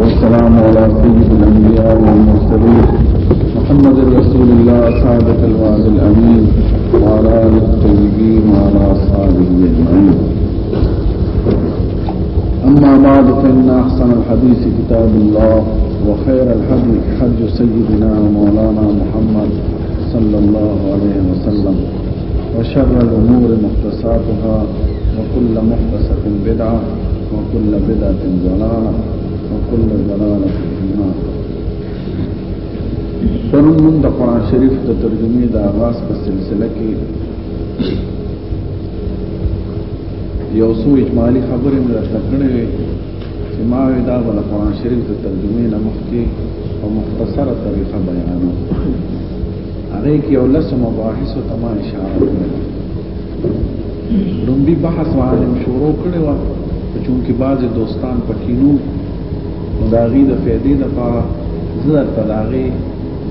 والسلام على سيد الأنبياء والمرسلين محمد رسول الله صادق الوعد الأمين وعلى آله الطيبين وعلى أصحابه أجمعين أما بعد فإن أحسن الحديث كتاب الله وخير الحج حج سيدنا مولانا محمد صلى الله عليه وسلم وشر الأمور مختصاتها وكل مختصة بدعة وكل بدعة ضلالة وكل ضلالة في النار پرون موږ د قران شریف د ترجمې د آغاز په سلسله کې یو څو اجمالی خبرې موږ درته کړې وې چې ما وی دا د قران شریف د ترجمې نه مخکې او مختصره طریقه بیانوم هغه کې یو لس مباحث ته ما اشاره کړې لومبي بحث عالم شروع کړي و چونکی بعضی دوستان پکینو داغي د فائدې لپاره زړه تلاغي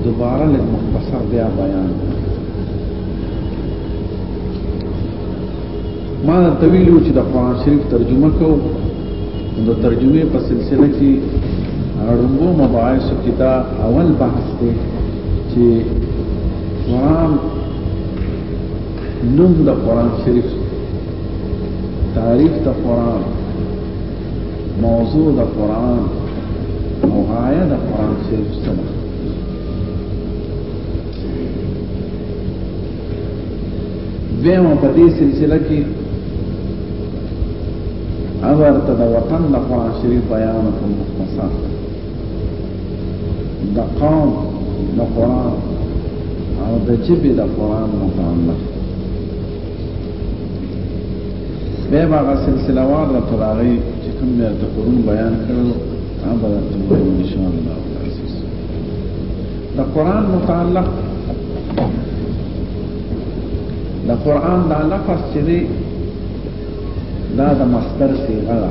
دوباره لږ مختصر بیا بیان ما تویلو چې د قران شریف ترجمه کو د ترجمه په سلسله کې اړومبو مباحث کې دا اول بحث دی چې قران نوم د قران شریف تعریف د قران موضوع د قران او غایه د قران شریف سره دیمه په دې سلسله کې اول ته د وطن د قران شریف بیان کوم مختصر د قوم د قران او د جبې د قران متعلق به هغه سلسله وار د تراغي چې کوم د تقرون بیان کړو هغه به تاسو ان شاء الله د قران متعلق د قران د لفظ چې دا د مصدر صيغه ده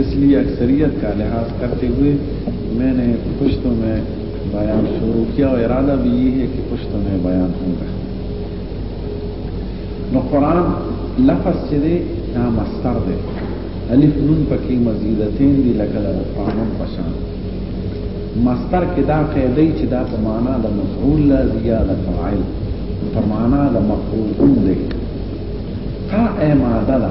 اس لیے اکثریت کا لحاظ کرتے ہوئے میں نے پشتوں میں بیان شروع کیا اور ارادہ بھی یہ ہے کہ پشتوں میں بیان ہوں گا نو قرآن لفظ چې دی دا مستر دی الف نون پکې مزیدتین دی لکه د قانون په شان مستر کې دا قیدی چې دا په معنا د مفعول لا زیاده فاعل په معنا د مفعول دی قائمه ده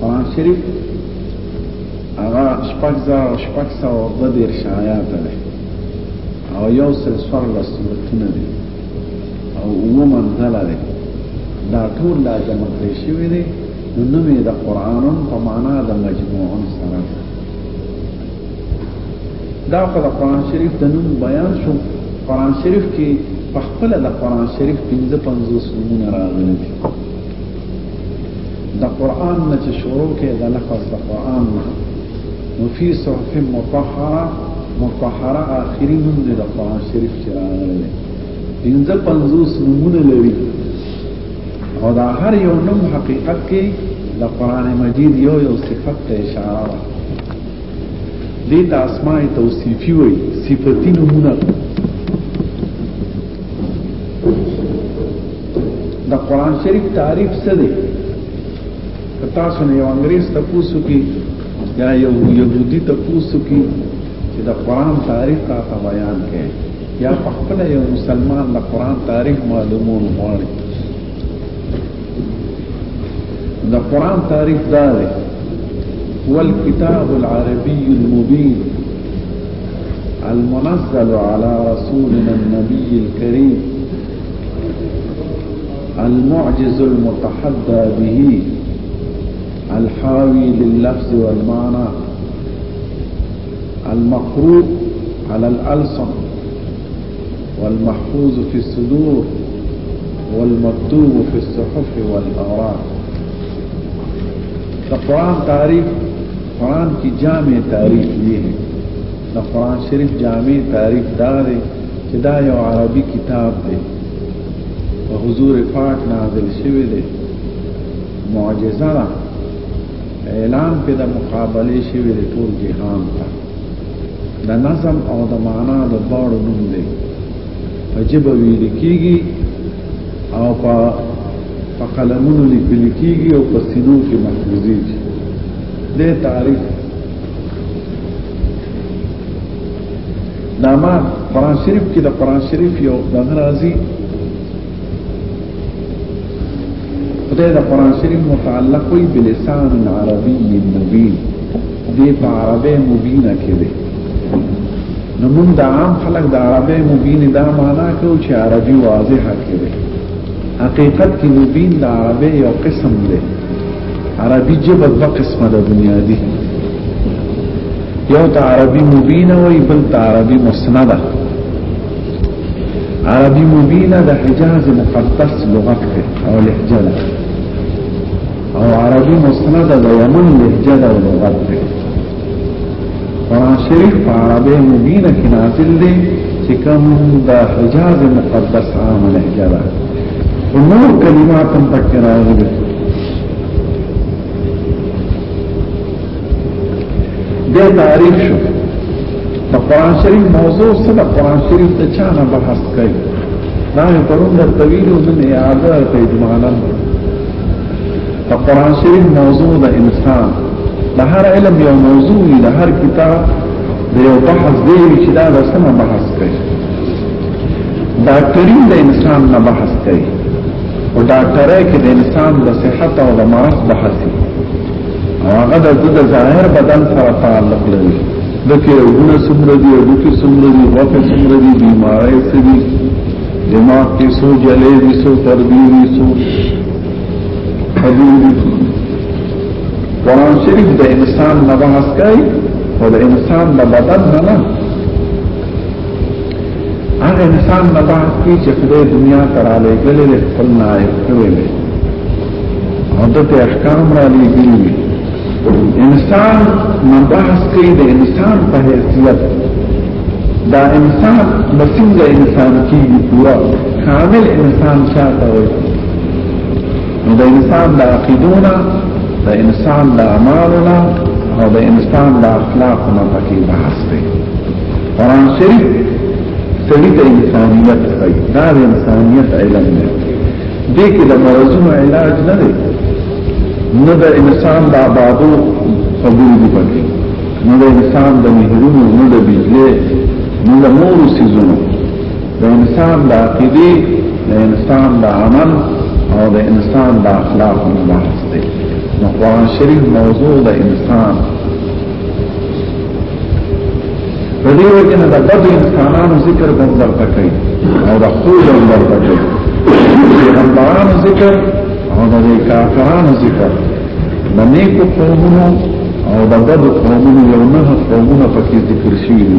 قرآن شریف هغه شپږ زره او شپږ سوه او دوه دېرش آیاته دی او یو سل څوارلس سورتونه دي او اووه منزله دی دا ټول لا جمع کړی شوی دی نو نوم یې د قرآن په معنا د مجموع سره دا خو د قرآن شریف د نوم بیان شو قرآن شریف کې په خپل د قرآن شریف 55 نمونه راغلي دي د قران نه چې شروع کې د لفظ د قران نه نو فی صحف مطهره مطهره اخري نوم دی د قران شریف چې راغلی دی پنځه پنځوس نومونه لري او دا هر یو نوم حقیقت کې د قران مجید یو یو صفت ته اشاره ده دې ته اسماء توصیفی وایي صفتی نمونه د قران شریف تعریف څه دی که تاسو نه یو انګريز ته پوسو کی یا یو يهودي ته پوسو کی چې د قران تعریف را ته بیان کړي یا په خپل یو مسلمان د قران تعریف معلومون غواړي د قران تعریف دا دی والكتاب العربي المبين المنزل على رسولنا النبي الكريم المعجز المتحدى به الحاوي لللفظ والمعنى المقروء على الألسن والمحفوظ في الصدور والمكتوب في الصحف والأوراق القرآن تعريف قرآن کی جامع تعریف یہ ہے شريف د قرآن شریف جامع تعریف دا دی چې دا یو عربي کتاب دی په حضور پاک نازل شوی دی معجزه ده اعلان په د مقابله شوی دی ټول جهان ته د نظم او د معنا د دواړو نوم دی په جبه ویل کیږي او په په قلمونو لیکل کیږي او په سینو کې محفوظیږي د تعریف نامه قرآن شریف کې د قرآن شریف یو دغه راځي خدای د قرآن شریف متعلق وي بلسان عربي مبین دې په عربي مبینه کې دی نو موږ د عام خلک د عربي مبین دا معنا کوو چې عربي واضحه کې دی حقیقت کې مبین د عربي یو قسم دی عربي جبه دوه قسمه ده بنیادی یو ته عربي مبینه وي بل ته عربي مسنده عربي مبینه د حجاز مقدس لغت ده او لهجه ده او عربي مسنده د یمن لهجه ده او لغت ده قرآن شریف په عربی مبینه کې نازل دی چې کوم د حجاز مقدس عام لهجه ده خو نور کلمات هم پکې راغلي دې تعریف شو د قرآن شریف موضوع څه د قرآن شریف ته چا نه بحث کوي دا یو پرون د طویل او نن یاد ته اجمالاً د قران شریف موضوع د انسان د هر علم یو موضوع دی د هر کتاب د یو بحث دی چې دا د سمه بحث کوي ډاکټرین د انسان نه بحث کوي او ډاکټرای کې د انسان د صحت او د مرض بحث کوي هغه د ظاهر بدن سره تعلق لري د کې ورونه څومره دي او د کې څومره دي غوښه څومره دي بیمارۍ څه دي دماغ کې څو جلې دي څو تربیې دي څو قرآن شریف د انسان نه بحث کوي او د انسان د بدن نه نه هغه انسان نه بحث کوي چې خدای دنیا ته را لېږلی دی خپل نایب کړی دی او د ته احکام را لېږلي وي انسان نه بحث کوي د انسان په حیثیت دا انسان مسنګ انسان کیږي پورا کامل انسان شاته وي نو د انسان د عقیدونه د انسان د اعمالونه او د انسان د اخلاقونه پکې بحث دی قرآن شریف سړي ته انسانیت ښيي دا د انسانیت علم دی دې کې د مرضونو علاج نه دی نه د انسان د آبادو قبول دی پکې نه د انسان د مهرونو نه د بجلې نه د نورو سيزونو د انسان د عقیدې د انسان د عمل او د انسان د اخلاق مباحث دی نو قرآن شریف موضوع د انسان د دې وجه نه د بد انسانانو ذکر هم درته کوي او د خپل هم درته کوي پیغمبرانو ذکر او د کافرانو ذکر د نیکو قومونو او د بدو قومونو یو نه قومونه پکې ذکر شوي دي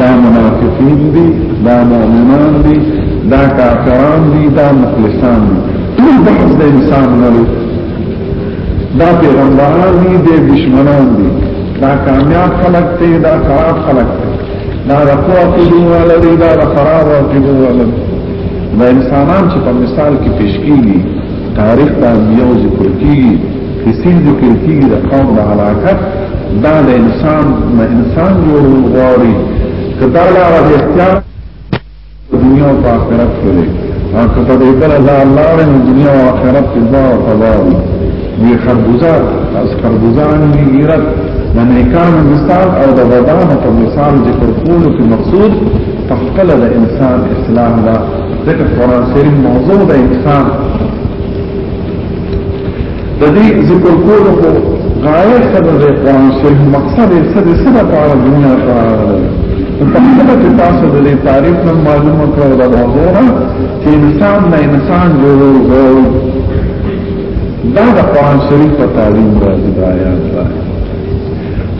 دا منافقین دی دا مؤمنان دی دا کافران دی دا مخلصان دی ټول بحث د انسان نه دی دا پیغمبران دی د دشمنان دی دا کامیاب خلق دی دا خراب خلق دی دا رکو عقیدو والا دی دا خراب عقیدو والا دی دا انسانان چې په مثال کې پیش کیږي تاریخ د انبیو ذکر کیږي کسی ذکر کیږي د قوم د علاقت دا د انسان نه انسان جوړول غواړي کدا لا د اختیار دنیا او آخرت کې دی او کدا د بل ځای الله د دنیا او آخرت کې دا او تبا وي خربوزار از خربوزان غیرت د نیکان مثال او د بدان په مثال ذکر کولو کې مقصود تخپل د انسان اصلاح دا ذکر قرآن شریف موضوع د انسان د دې ذکر کولو خو غایه څه ده د قرآن شریف مقصد یې څه دی څه لپاره دنیا ته راغلی نو په خپله چې تاسو د دې تاریخ نه معلومه کړه او دا موضوع ده چې انسان نه انسان جوړول دا د قرآن شریف په تعلیم راځي د آیات راځي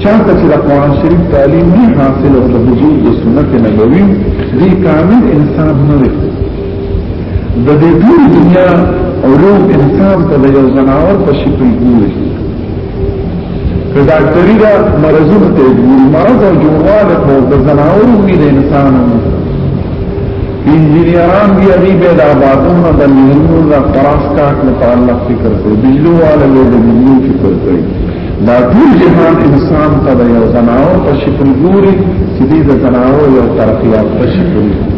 چاته چې د قرآن شریف تعلیم نه حاصل او د حضور د سنت نبوي دې کامل انسان نه دی د دې ټول دنیا علوم انسان ته د یو زناور په شکل ګوري که ډاکټري دا مرضونه ته ګوري مرض او جوړواله په د زناور وی د انسان انجنیران دی هغه به د آبادونو د مليونو د قراص کاټ متعلق فکر کوي بجلو والے به د مليون فکر کوي دا ټول جهان انسان ته د یو زناور په شکل ګوري چې د زناور یو ترقیات په شکل ګوري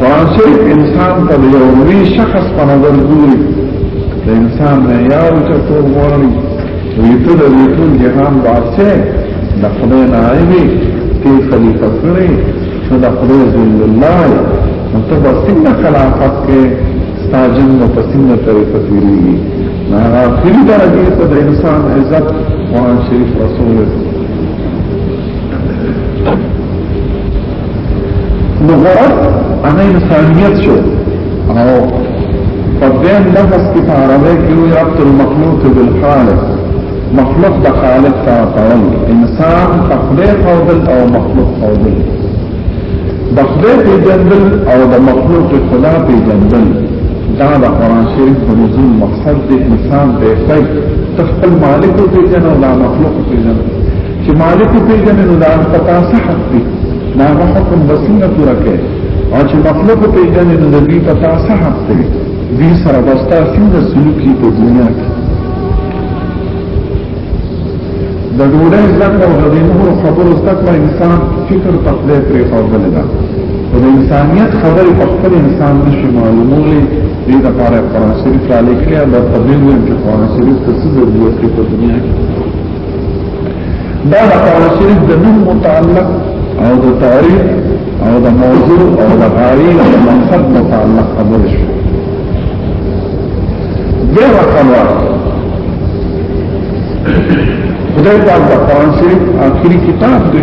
قرآن شریف انسان ته یو لوی شخص په نظر ګوري د انسان نه یو چتور غواړي وی ته د دې ټول جهان واسه د خدای نه عیبي تی خلیفہ کړی نو د خدای ذل الله نو ته به څنګه خلافت کې ستاجن نو په څنګه طریقه تیریږي نه اخري درجه ته د انسان عزت قرآن شریف رسول الله نو غرض هغه انسانیت شو او په دیم لفظ کې په عربی کې وي ربط المخلوق بالخالق مخلوق د خالق ته تړل انسان په خدای قودل او مخلوق قودل د خدای په جندل او د مخلوق خدا په جندل دا د قران شریف په نزول مقصد د انسان په فکر تخپل مالک په جن او د مخلوق په جن چې مالک پیژنې نو دا پتا څه حق دی دا حکم بسنه پورا کوي او چې مخلوق پیژنې نو د دې پتا څه حق دی دې سره بستا څنګه سلوکي په دنیا کې د ډوډۍ زکه او د نور خبرو زکه انسان فکر تقلید پرې فاضل ده او د انسانیت خبرې په خپل انسان نشي معلومولې دې د پاره قرآن شریف را لیکلي او د تبلیغ چې قرآن شریف څه ضرورت په دنیا کې دا مقام صرف د نوم متعلق او د تعریف او د موضوع او د غایې او د مقصد متعلق خبر شو دې وکړه خدای پاک د قرآن شریف آخري کتاب دی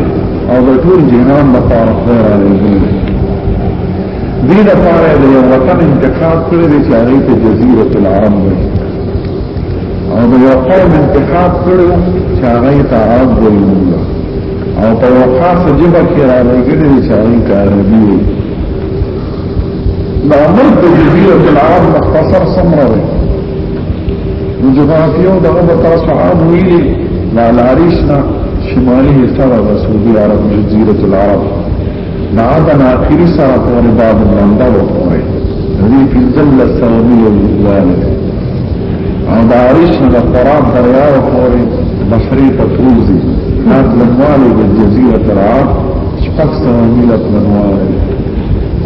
او د ټول جهان لپاره خیر راځي دې لپاره د یو وطن انتخاب کړی دی چې هغه ته جزیره العرب وایي او د یو قوم انتخاب کړو چې هغه ته عرب وایي او په یو خاص جبه کې را لګړي چې هغه ته عربي وایي دا مرد د جزیره العرب مختصر سمره وي نو جغرافیو دغه به تاسو عام ویلي لا لاریشنا شمالي حصہ د سعودي عرب جزیره العرب دا د اخیری سره پورې دا د بنده وکړي دې پنځل له سومي او ځوانه او دا عرش نه قراب دریا پورې بصری په توزي دا لنواله د جزیره تراب شپږ سومي له لنواله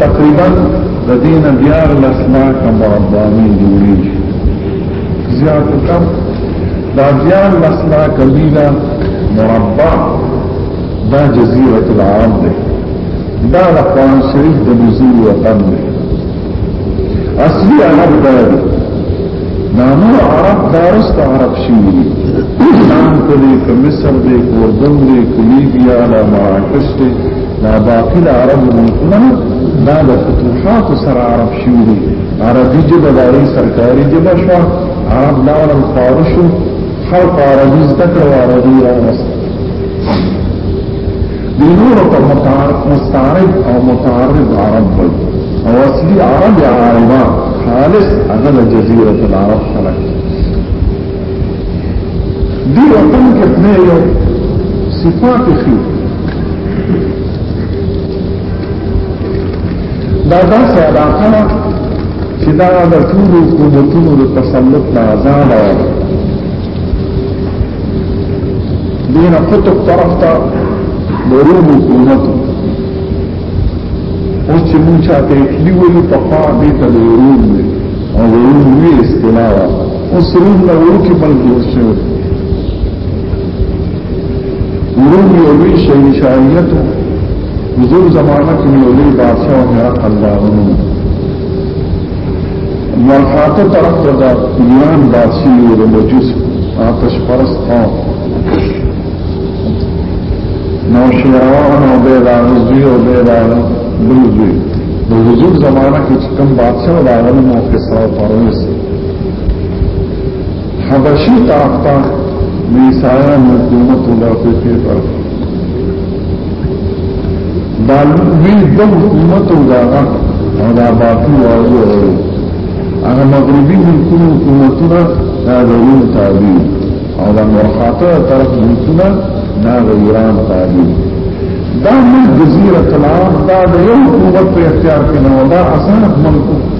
تقریبا د دین بیا لسما کم ربانی جوړی زیات کم دا بیا لسما کبیره مربع دا جزیره العرب ده دا د قرآن شریف د نزول وطن ده اصلي عرب دا ده دا نور عرب دارست عرب شوي دي شام ته دي که مصر دي که اردن دي که لیبیا دا مراکش دي دا باقي د عرب ملکونه دا د فتوحات سره عرب شوي دي عربي جبه د هغې سرکاري جبه شوه عرب لاړل خواره شو خلق عربي زده کړه عربي راوسته نور ته مستعرب او متعرب عرب وي او اصلي عرب عربا خالص اغل جزيره العرب خلق دي وطن کې نه یو صفات خي دا داسې علاقه ده چې دا د ټولو حکومتونو د تسلط نه آزاده وه دیر قطب طرف تا دروم حکومتو اوس چې مونږ چاته اټلی ویلو په خوا دې ته د روم دی او د روم لوی اصطلاح وه اوس روم له وړوکي ملک جوړ شوی روم یو لوی شهید شاعریت و حضور زمانه کې یو لوی بادشاه او هرقل داغنو مرخاته طرف ته دا یان باسی او د مجوس آتش پرست او نو شیروان او به دا زوی او به دا بل زوی د حضور زمانہ کې کوم بادشاہ دا غنم او کسرا پرویس حبشي طرف ته عیسایانو حکومت ولاته کې پر دا لوی د حکومت او دا او دا باقی واجو هغه مغربي ملکونو حکومتونه دا غوړي تابع او دا مرخاته طرف ملکونه دا ایران تابع دا من جزیره العرب دا د یو حکومت په اختیار کې نه دا اسانه ملکونه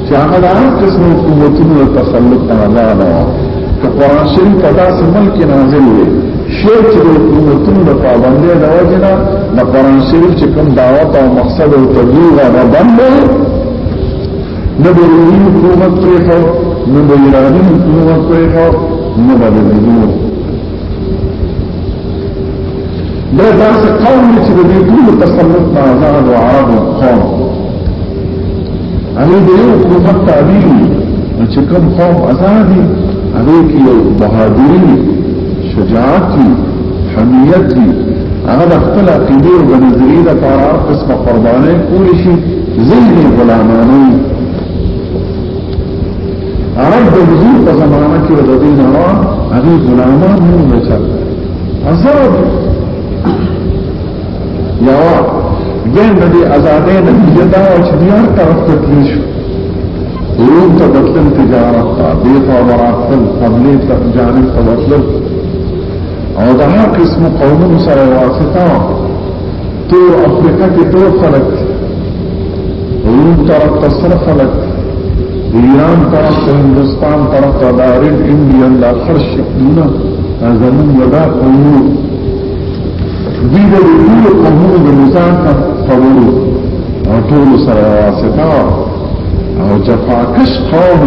چې هغه د هر قسم حکومتونو د تسلط نه آزاده وه که قرآن شریف په داسې ملک کې نازل وي شعر چې د حکومتونو د پابندۍ د وجې نه د قرآن شریف چې کوم دعوت او مقصد او تبلیغ هغه بند دی نه به روحي حکومت پرېښو نه به ایراني حکومت پرېښو نه به د دینو دا داسې قوم چې د دې ټولو تسلط نه آزاد او عرب قوم هغه د یو حکومت تعبیر چې کوم قوم ازادي هغه کې یو بهادری شجاعت حمیت هغه د خپل عقیده او نظریې لپاره هر قسمه قرباني کولی شي ذهني غلامانه عرب د حضور په زمانه کې د دین هوا هغه غلامان نه بچل ازاد یو دین د دې آزادې نتیجه دا و چې بیا طرف ته تلل شو روم ته بتل تجارت ته دې ته وراتل قبلې ته جانب ته ورتل او دا هر قسم قومونو سره واسطه و ټول افریقا کې ټول خلک روم طرف ته سره خلک ایران طرف ته هندوستان طرف ته دارین انډین دا خرش دونه زمون ودا قومونو دوی به د ټولو قومونو د نظام په خبرو او ټولو سره واسطه او جفاکش قوم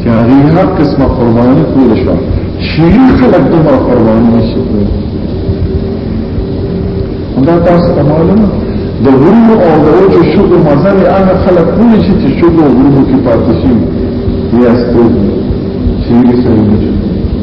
چې هغه هر قسمه قرباني کول شو شیری خلک دومره قرباني نشي کولی دا تاسو ته معلومه د غرونو او د وچو شګو مزه یې هغه خلک کولی شي چې شګو غرونو کې پاتې شي یا ستوګي شیری سره نشي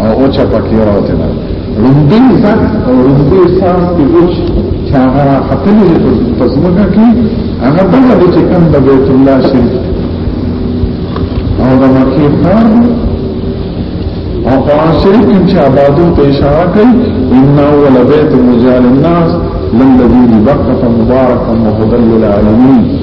او او چا پکې راوته نه لومبي ځان او لومبي ځان په وچ چې هغه خپل دې په ځمکه کې هغه بل دې چې کوم د بیت الله شریف او د مکه خان او قرآن شریف کې چې آبادو ته اشاره کوي ان اول بیت مجال الناس للذي بقى مباركا وهدى للعالمين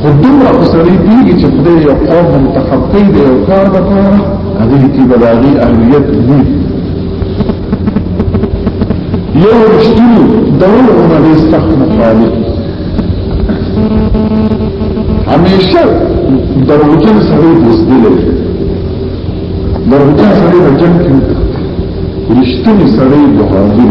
خو دومره خو سړی پیږي چې خدای یو قوم منتخب کوي د یو کار لپاره هغه کې به د هغې اهلیت وي یو رښتینو دور هغه ډېر سخت مخالف همیشه دروغجن سړی بزدل دی دروغجن سړی په جنګ کې رښتینی سړی بهادر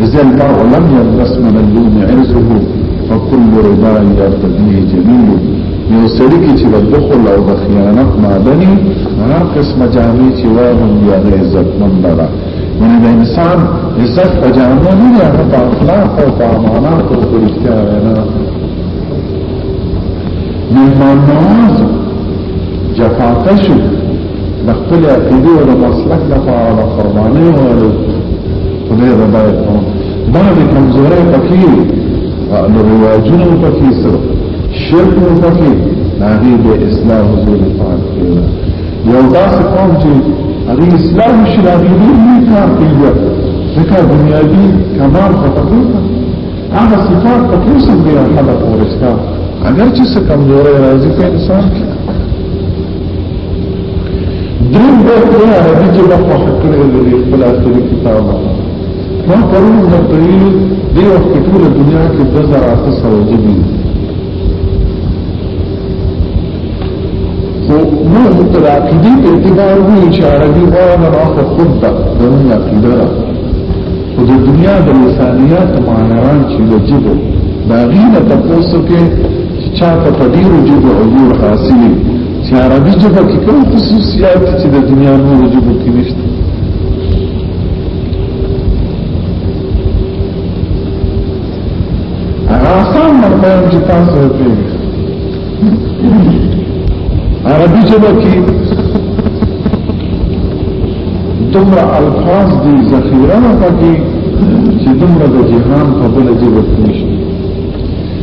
جزا الله لم يلبس من اللوم عرزه فكل رضا يرتديه جميل یو سړی کې چې د بخل او د خیانت معدني هر قسمه جامې چې واغوم یا د عزت مند ده یعنی د انسان عزت په جامو نه دی هغه په اخلاق او په امانات او په رښتیا وینا مهمان نواز جفاکشو د خپل عقیدې او د مسلک لپاره د قربانۍ ویلو خدای به دا کوم دا د کمزورې پکې نو رواجونه پکې سره شرک پکې هغه د اسلام حضور پاک کې یو داس قوم چې هغه اسلام شي د دې کار کوي ځکه بنیادی کمال پکې هغه صفات پکې سم دی هغه پورستا اگر چې څه کمزورې راځي په انسان کې دریم به په عربي کې په خوښه کړی لري خپل اصلي کتاب ما پرون درته ویلي دې وخت کې ټوله دنیا کې دوه زره اته سوه ژبې دي خو موږ ته د عقیدې په اعتبار وایو چې عربي غواړه نو هغه خود ده د موږ عقیده ده خو د دنیا د لسانیات معنیان چې د ژبو د هغې نه تپوس وکړي چاته په ډیرو جبو عبور حاصل چې عربي جبه کې کوم خصوصیات چې د دنیا نور جبو کې نشته هغه آسان مرته چې تاسو په عربي جبه کې دومره الفاظ دي ذخیره نه پکې چې دومره د جهان په بل جبه کې نشته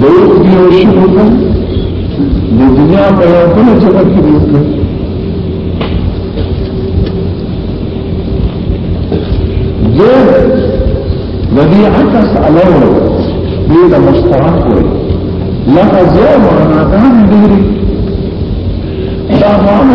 د یو یو شي وکړ د دنیا په یو بل جګړه کې وکړ زه د دې عکس علاوه دې د مشترک وي لکه زه معنا دان دې دا معنا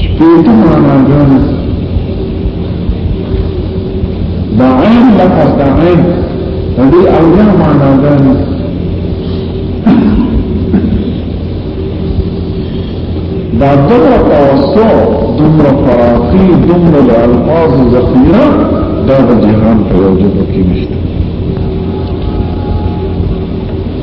شپېته معناګانې د عین لفظ د عین د دې اویا معناګانې دا دومره توسع دومره فراقي دومره د الفاظو ذخیره دا د جهان په یو ژبه کې نشته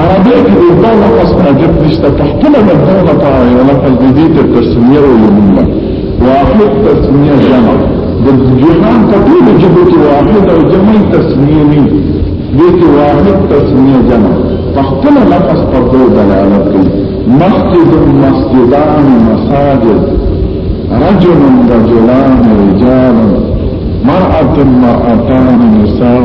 عربی کې د دوه لفظ حاجت نشته په خپل د دوه لپاره یو لفظ دی دې ته تسمیه او یمنه واحد تسمیه جمع د جهان په ټول جبو کې واحد او جمع تسمیه نه دې کې واحد تسمیه جمع په خپل لفظ پر دوه دلالت کوي مسجد مسجدان مساجد رجل رجلان رجال مرأة مرأتان نساء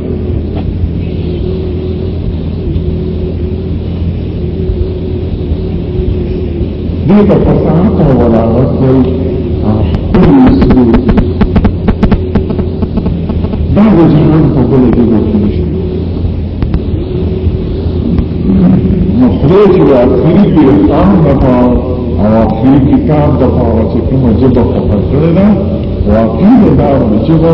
دې په فصاحت او بلاغت وایي خپل مسلو دا د جهان په بل کې ورته نشته نو خدای چې د اخري پیغام لپاره او اخري کتاب لپاره چې کومه ژبه خپل کړې ده واقعي دا ژبه